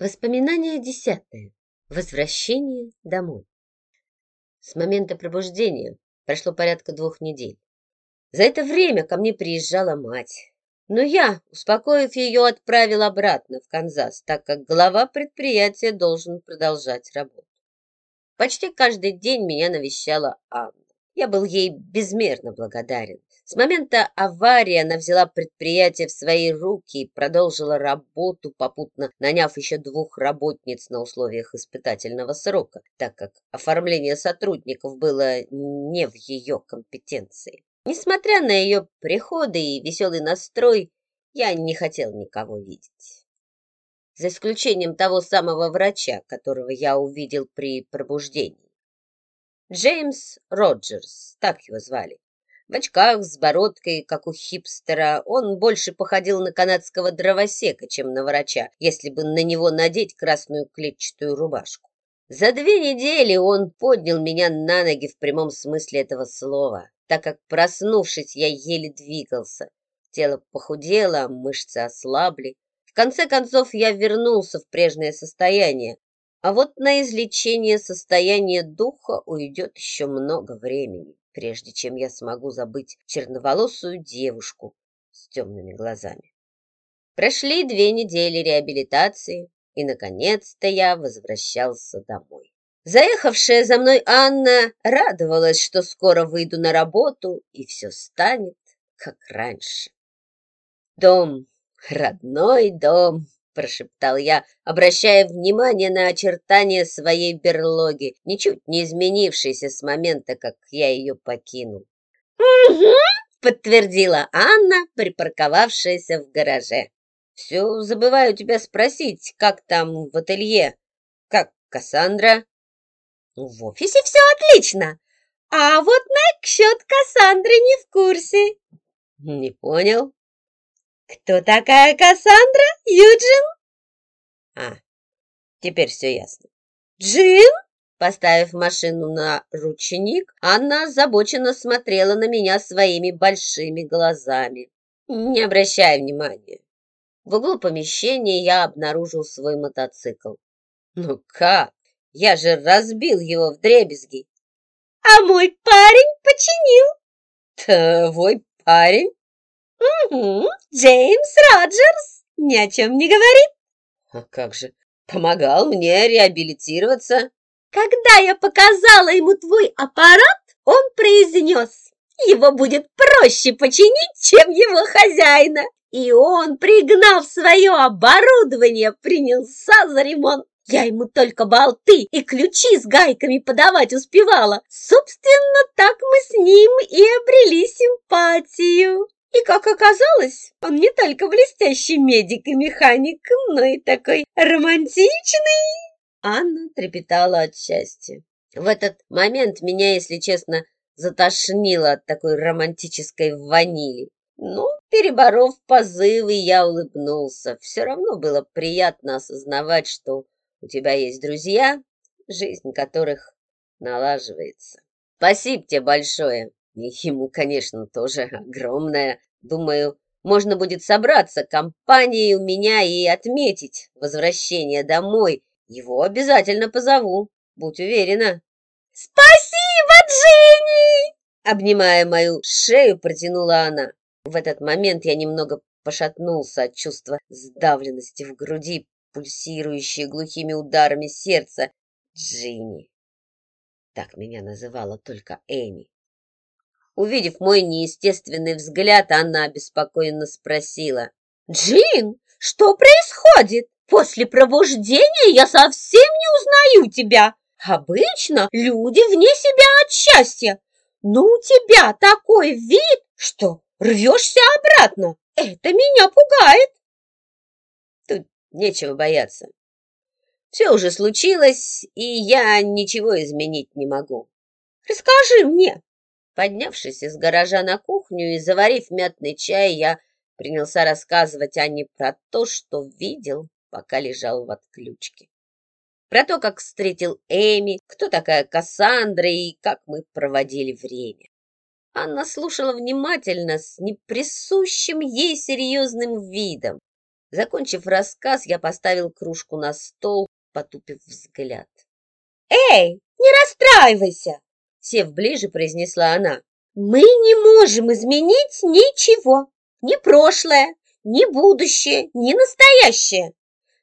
Воспоминание десятое. Возвращение домой. С момента пробуждения прошло порядка двух недель. За это время ко мне приезжала мать. Но я, успокоив ее, отправил обратно в Канзас, так как глава предприятия должен продолжать работу. Почти каждый день меня навещала Анна. Я был ей безмерно благодарен. С момента аварии она взяла предприятие в свои руки и продолжила работу, попутно наняв еще двух работниц на условиях испытательного срока, так как оформление сотрудников было не в ее компетенции. Несмотря на ее приходы и веселый настрой, я не хотел никого видеть. За исключением того самого врача, которого я увидел при пробуждении. Джеймс Роджерс, так его звали. В очках, с бородкой, как у хипстера, он больше походил на канадского дровосека, чем на врача, если бы на него надеть красную клетчатую рубашку. За две недели он поднял меня на ноги в прямом смысле этого слова, так как, проснувшись, я еле двигался. Тело похудело, мышцы ослабли. В конце концов, я вернулся в прежнее состояние, а вот на излечение состояния духа уйдет еще много времени прежде чем я смогу забыть черноволосую девушку с темными глазами. Прошли две недели реабилитации, и, наконец-то, я возвращался домой. Заехавшая за мной Анна радовалась, что скоро выйду на работу, и все станет, как раньше. Дом, родной дом, прошептал я, обращая внимание на очертания своей берлоги, ничуть не изменившейся с момента, как я ее покинул. «Угу!» — подтвердила Анна, припарковавшаяся в гараже. «Все забываю тебя спросить, как там в ателье? Как Кассандра?» «В офисе все отлично, а вот насчет Кассандры не в курсе». «Не понял». «Кто такая Кассандра, Юджин?» «А, теперь все ясно». «Джим?» Поставив машину на ручник, Анна озабоченно смотрела на меня своими большими глазами. Не обращая внимания. В углу помещения я обнаружил свой мотоцикл. Ну как? Я же разбил его в дребезги. А мой парень починил. Твой парень? «Угу, Джеймс Роджерс ни о чем не говорит». «А как же, помогал мне реабилитироваться». «Когда я показала ему твой аппарат, он произнес, его будет проще починить, чем его хозяина. И он, пригнав свое оборудование, принялся за ремонт. Я ему только болты и ключи с гайками подавать успевала. Собственно, так мы с ним и обрели симпатию. И, как оказалось, он не только блестящий медик и механик, но и такой романтичный. Анна трепетала от счастья. В этот момент меня, если честно, затошнило от такой романтической ванили. Ну, переборов позывы, я улыбнулся. Все равно было приятно осознавать, что у тебя есть друзья, жизнь которых налаживается. Спасибо тебе большое. Ему, конечно, тоже огромное. Думаю, можно будет собраться компанией у меня и отметить возвращение домой. Его обязательно позову, будь уверена. «Спасибо, Дженни!» Обнимая мою шею, протянула она. В этот момент я немного пошатнулся от чувства сдавленности в груди, пульсирующей глухими ударами сердца. Джинни. Так меня называла только Эми. Увидев мой неестественный взгляд, она обеспокоенно спросила. «Джин, что происходит? После пробуждения я совсем не узнаю тебя. Обычно люди вне себя от счастья. Но у тебя такой вид, что рвешься обратно. Это меня пугает». Тут нечего бояться. Все уже случилось, и я ничего изменить не могу. Расскажи мне, Поднявшись из гаража на кухню и заварив мятный чай, я принялся рассказывать Анне про то, что видел, пока лежал в отключке. Про то, как встретил Эми, кто такая Кассандра и как мы проводили время. Анна слушала внимательно, с неприсущим ей серьезным видом. Закончив рассказ, я поставил кружку на стол, потупив взгляд. «Эй, не расстраивайся!» Сев ближе, произнесла она. «Мы не можем изменить ничего. Ни прошлое, ни будущее, ни настоящее.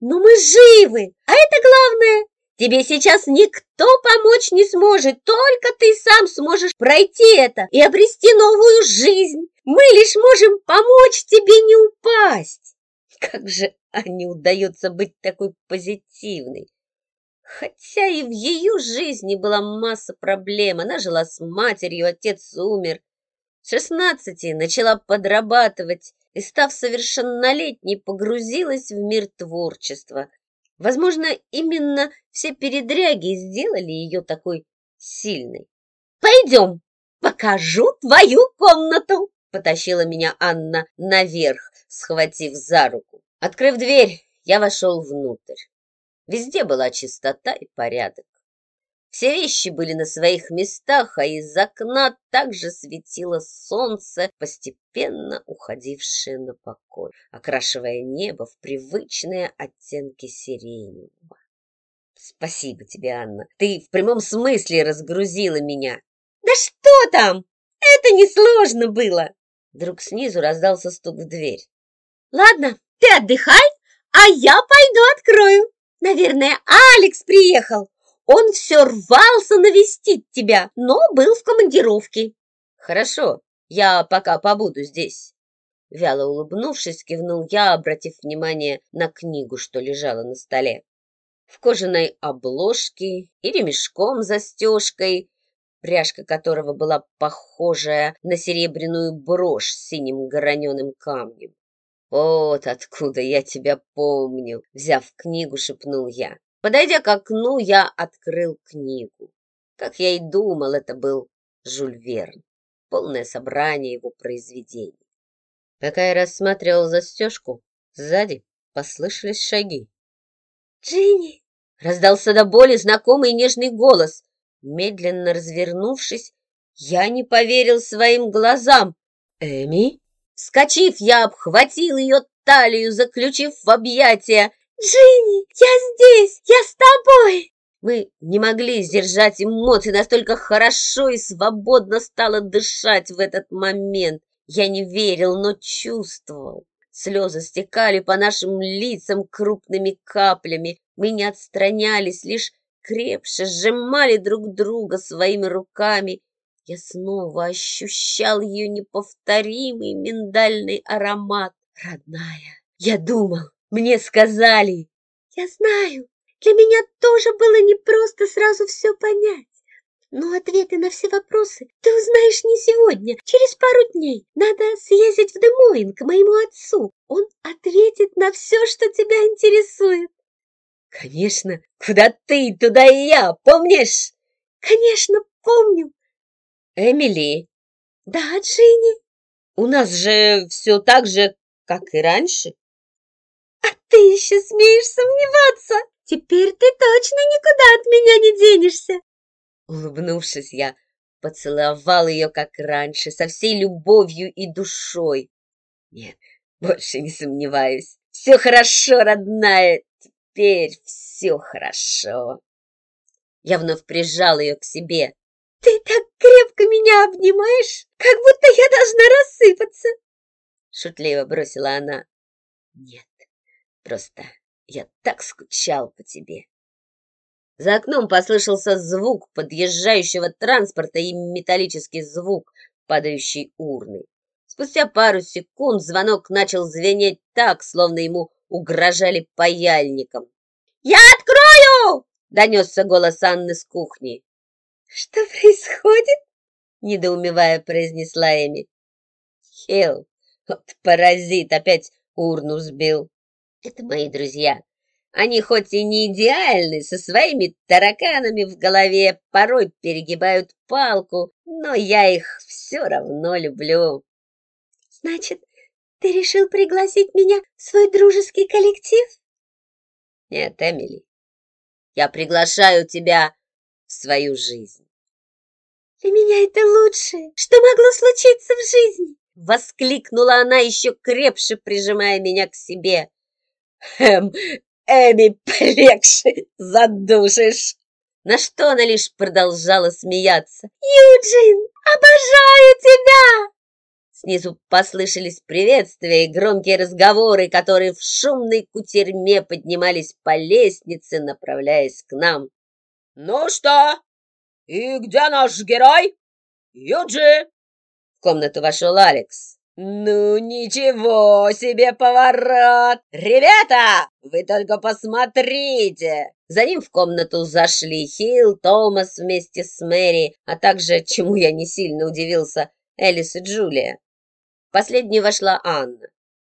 Но мы живы, а это главное. Тебе сейчас никто помочь не сможет, только ты сам сможешь пройти это и обрести новую жизнь. Мы лишь можем помочь тебе не упасть. Как же Анне удается быть такой позитивной. Хотя и в ее жизни была масса проблем. Она жила с матерью, отец умер. С шестнадцати начала подрабатывать и, став совершеннолетней, погрузилась в мир творчества. Возможно, именно все передряги сделали ее такой сильной. «Пойдем, покажу твою комнату!» Потащила меня Анна наверх, схватив за руку. Открыв дверь, я вошел внутрь. Везде была чистота и порядок. Все вещи были на своих местах, а из окна также светило солнце, постепенно уходившее на покой, окрашивая небо в привычные оттенки сиреневого. Спасибо тебе, Анна. Ты в прямом смысле разгрузила меня. Да что там? Это несложно было. Вдруг снизу раздался стук в дверь. Ладно, ты отдыхай, а я пойду открою. Наверное, Алекс приехал. Он все рвался навестить тебя, но был в командировке. Хорошо, я пока побуду здесь. Вяло улыбнувшись, кивнул я, обратив внимание на книгу, что лежала на столе. В кожаной обложке и ремешком застежкой, пряжка которого была похожая на серебряную брошь с синим граненым камнем. «Вот откуда я тебя помню!» — взяв книгу, шепнул я. Подойдя к окну, я открыл книгу. Как я и думал, это был Жюль Верн, полное собрание его произведений. Пока я рассматривал застежку, сзади послышались шаги. «Джинни!» — раздался до боли знакомый нежный голос. Медленно развернувшись, я не поверил своим глазам. «Эми?» Вскочив, я обхватил ее талию, заключив в объятия. «Джинни, я здесь! Я с тобой!» Мы не могли сдержать эмоций, настолько хорошо и свободно стало дышать в этот момент. Я не верил, но чувствовал. Слезы стекали по нашим лицам крупными каплями. Мы не отстранялись, лишь крепше сжимали друг друга своими руками я снова ощущал ее неповторимый миндальный аромат. Родная, я думал, мне сказали. Я знаю, для меня тоже было непросто сразу все понять. Но ответы на все вопросы ты узнаешь не сегодня, через пару дней. Надо съездить в Демоин к моему отцу. Он ответит на все, что тебя интересует. Конечно, куда ты, туда и я, помнишь? Конечно, помню. Эмили. Да, Джинни. У нас же все так же, как и раньше. А ты еще смеешь сомневаться? Теперь ты точно никуда от меня не денешься. Улыбнувшись, я поцеловал ее, как раньше, со всей любовью и душой. Нет, больше не сомневаюсь. Все хорошо, родная, теперь все хорошо. Я вновь прижал ее к себе, ты так крепко меня обнимаешь, как будто я должна рассыпаться. Шутливо бросила она. Нет, просто я так скучал по тебе. За окном послышался звук подъезжающего транспорта и металлический звук падающей урны. Спустя пару секунд звонок начал звенеть так, словно ему угрожали паяльником. «Я открою!» — донесся голос Анны с кухни. «Что происходит?» — недоумевая произнесла Эми. «Хелл, вот паразит, опять урну сбил. Это мои друзья. Они хоть и не идеальны, со своими тараканами в голове, порой перегибают палку, но я их все равно люблю». «Значит, ты решил пригласить меня в свой дружеский коллектив?» «Нет, Эмили, я приглашаю тебя в свою жизнь. Для меня это лучшее, что могло случиться в жизни. Воскликнула она еще крепше, прижимая меня к себе. Эм, Эми, полегче, задушишь. На что она лишь продолжала смеяться. Юджин, обожаю тебя! Снизу послышались приветствия и громкие разговоры, которые в шумной кутерьме поднимались по лестнице, направляясь к нам. «Ну что? И где наш герой? Юджин?» В комнату вошел Алекс. «Ну, ничего себе поворот! Ребята, вы только посмотрите!» За ним в комнату зашли Хилл, Томас вместе с Мэри, а также, чему я не сильно удивился, Элис и Джулия. Последней вошла Анна.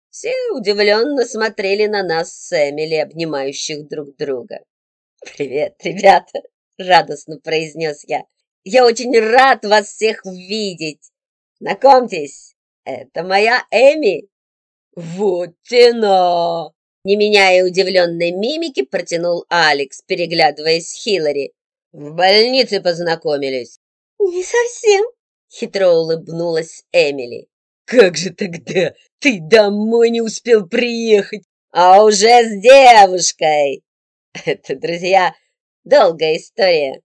Все удивленно смотрели на нас с Эмили, обнимающих друг друга. «Привет, ребята!» — радостно произнес я. «Я очень рад вас всех видеть! Знакомьтесь, это моя Эми!» «Вот тена!» Не меняя удивленной мимики, протянул Алекс, переглядываясь с Хиллари. «В больнице познакомились». «Не совсем», — хитро улыбнулась Эмили. «Как же тогда? Ты домой не успел приехать, а уже с девушкой!» «Это, друзья, долгая история».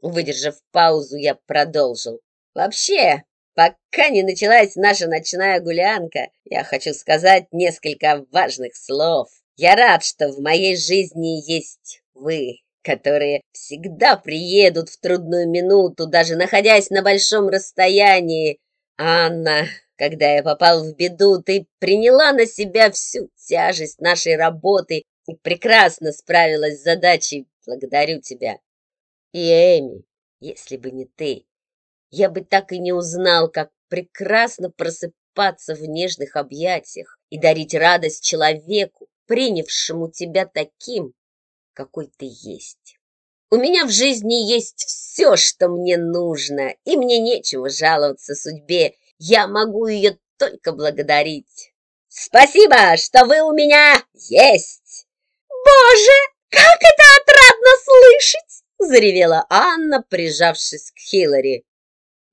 Выдержав паузу, я продолжил. «Вообще, Пока не началась наша ночная гулянка, я хочу сказать несколько важных слов. Я рад, что в моей жизни есть вы, которые всегда приедут в трудную минуту, даже находясь на большом расстоянии. Анна, когда я попал в беду, ты приняла на себя всю тяжесть нашей работы и прекрасно справилась с задачей. Благодарю тебя. И Эми, если бы не ты, я бы так и не узнал, как прекрасно просыпаться в нежных объятиях и дарить радость человеку, принявшему тебя таким, какой ты есть. У меня в жизни есть все, что мне нужно, и мне нечего жаловаться судьбе. Я могу ее только благодарить. Спасибо, что вы у меня есть! Боже, как это отрадно слышать! Заревела Анна, прижавшись к Хиллари.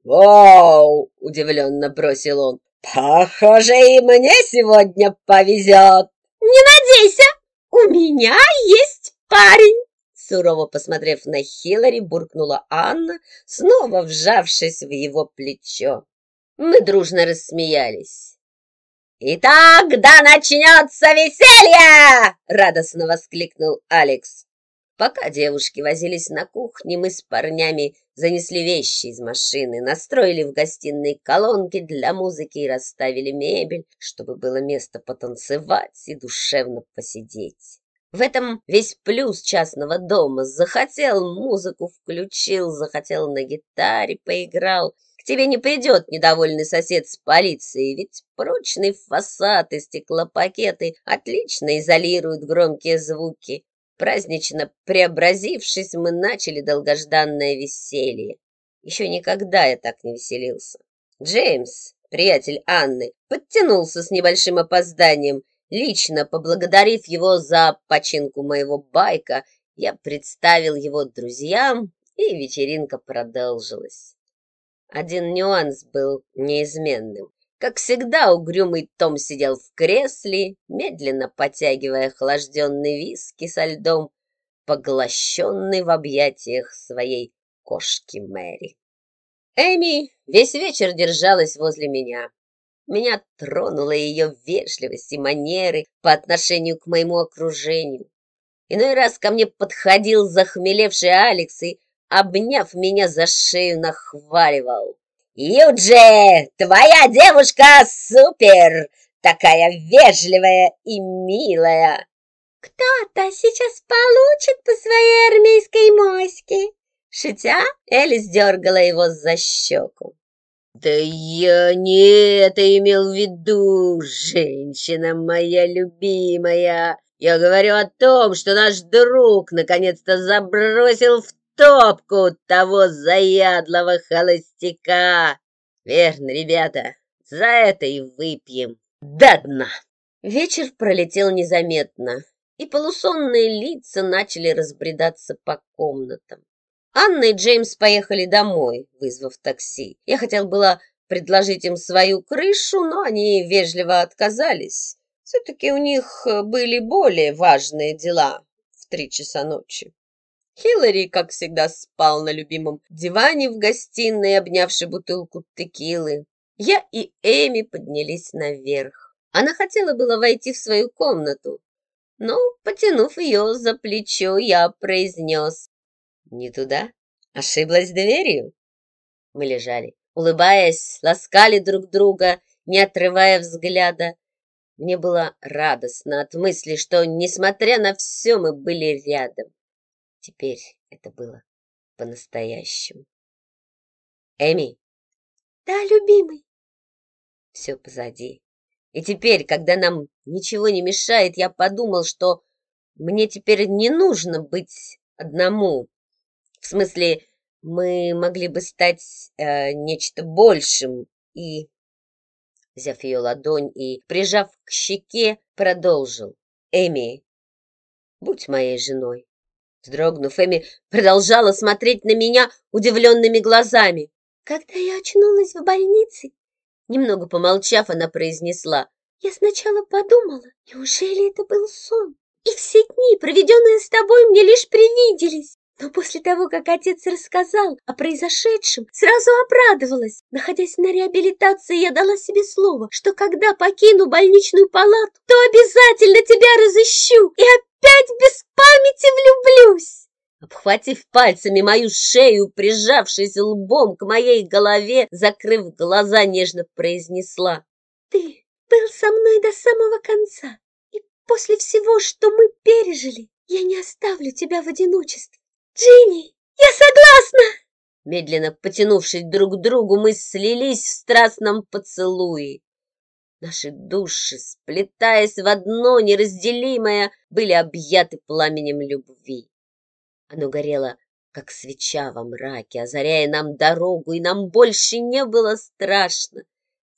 «Вау!» — удивленно бросил он. «Похоже, и мне сегодня повезет!» «Не надейся! У меня есть парень!» Сурово посмотрев на Хиллари, буркнула Анна, снова вжавшись в его плечо. Мы дружно рассмеялись. «Итак, да начнется веселье!» — радостно воскликнул Алекс. Пока девушки возились на кухне, мы с парнями занесли вещи из машины, настроили в гостиной колонки для музыки и расставили мебель, чтобы было место потанцевать и душевно посидеть. В этом весь плюс частного дома. Захотел музыку включил, захотел на гитаре поиграл. К тебе не придет недовольный сосед с полицией, ведь прочный фасад и стеклопакеты отлично изолируют громкие звуки. Празднично преобразившись, мы начали долгожданное веселье. Еще никогда я так не веселился. Джеймс, приятель Анны, подтянулся с небольшим опозданием. Лично поблагодарив его за починку моего байка, я представил его друзьям, и вечеринка продолжилась. Один нюанс был неизменным. Как всегда, угрюмый Том сидел в кресле, медленно потягивая охлажденный виски со льдом, поглощенный в объятиях своей кошки Мэри. Эми весь вечер держалась возле меня. Меня тронула ее вежливость и манеры по отношению к моему окружению. Иной раз ко мне подходил захмелевший Алекс и, обняв меня за шею, нахваливал. «Юджи, твоя девушка супер! Такая вежливая и милая!» «Кто-то сейчас получит по своей армейской моське!» Шутя, Элис дергала его за щеку. «Да я не это имел в виду, женщина моя любимая! Я говорю о том, что наш друг наконец-то забросил в топку того заядлого холостяка. Верно, ребята, за это и выпьем до дна. Вечер пролетел незаметно, и полусонные лица начали разбредаться по комнатам. Анна и Джеймс поехали домой, вызвав такси. Я хотел было предложить им свою крышу, но они вежливо отказались. Все-таки у них были более важные дела в три часа ночи. Хиллари, как всегда, спал на любимом диване в гостиной, обнявший бутылку текилы. Я и Эми поднялись наверх. Она хотела было войти в свою комнату, но, потянув ее за плечо, я произнес «Не туда? Ошиблась дверью?» Мы лежали, улыбаясь, ласкали друг друга, не отрывая взгляда. Мне было радостно от мысли, что, несмотря на все, мы были рядом. Теперь это было по-настоящему. Эми. Да, любимый. Все позади. И теперь, когда нам ничего не мешает, я подумал, что мне теперь не нужно быть одному. В смысле, мы могли бы стать э, нечто большим. И, взяв ее ладонь и прижав к щеке, продолжил. Эми, будь моей женой. Вздрогнув, Эми продолжала смотреть на меня удивленными глазами. Когда я очнулась в больнице, немного помолчав, она произнесла, я сначала подумала, неужели это был сон? И все дни, проведенные с тобой, мне лишь привиделись. Но после того, как отец рассказал о произошедшем, сразу обрадовалась. Находясь на реабилитации, я дала себе слово, что когда покину больничную палату, то обязательно тебя разыщу и опять без памяти влюблюсь. Обхватив пальцами мою шею, прижавшись лбом к моей голове, закрыв глаза, нежно произнесла. Ты был со мной до самого конца, и после всего, что мы пережили, я не оставлю тебя в одиночестве. Джинни, я согласна!» Медленно потянувшись друг к другу, мы слились в страстном поцелуе. Наши души, сплетаясь в одно неразделимое, были объяты пламенем любви. Оно горело, как свеча во мраке, озаряя нам дорогу, и нам больше не было страшно.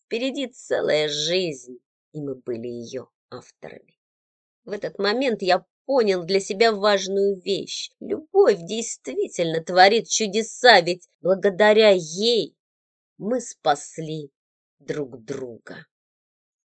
Впереди целая жизнь, и мы были ее авторами. В этот момент я понял для себя важную вещь. Любовь действительно творит чудеса, ведь благодаря ей мы спасли друг друга.